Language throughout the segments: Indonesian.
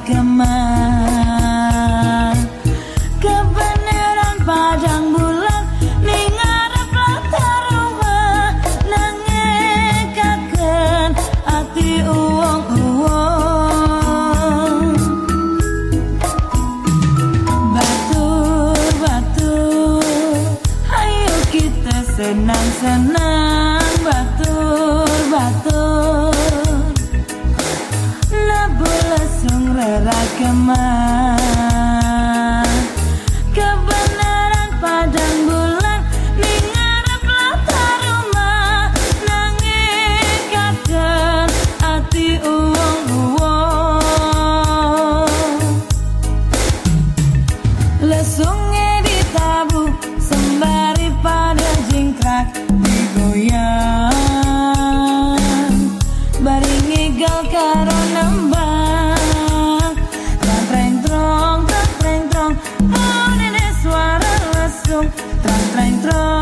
agama Kebenaran padang bulan Ningarap latar rumah. Nangekakan hati uang-uang. Batu-batu Ayo kita senang-senang. Batu-batu like que amar. tran, tran, tran.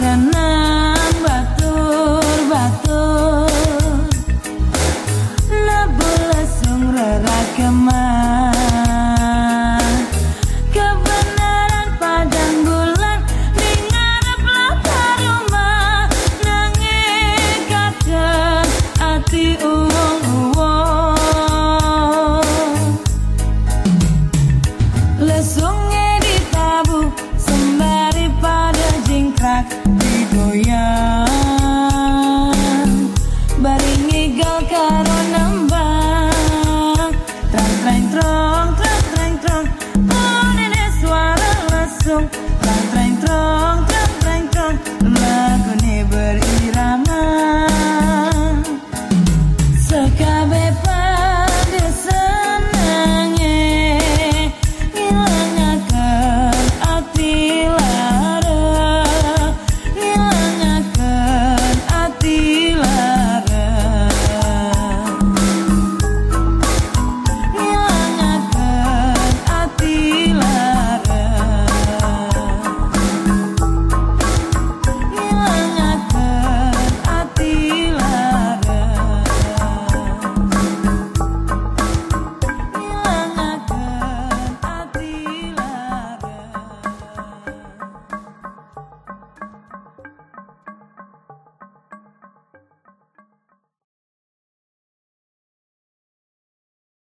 and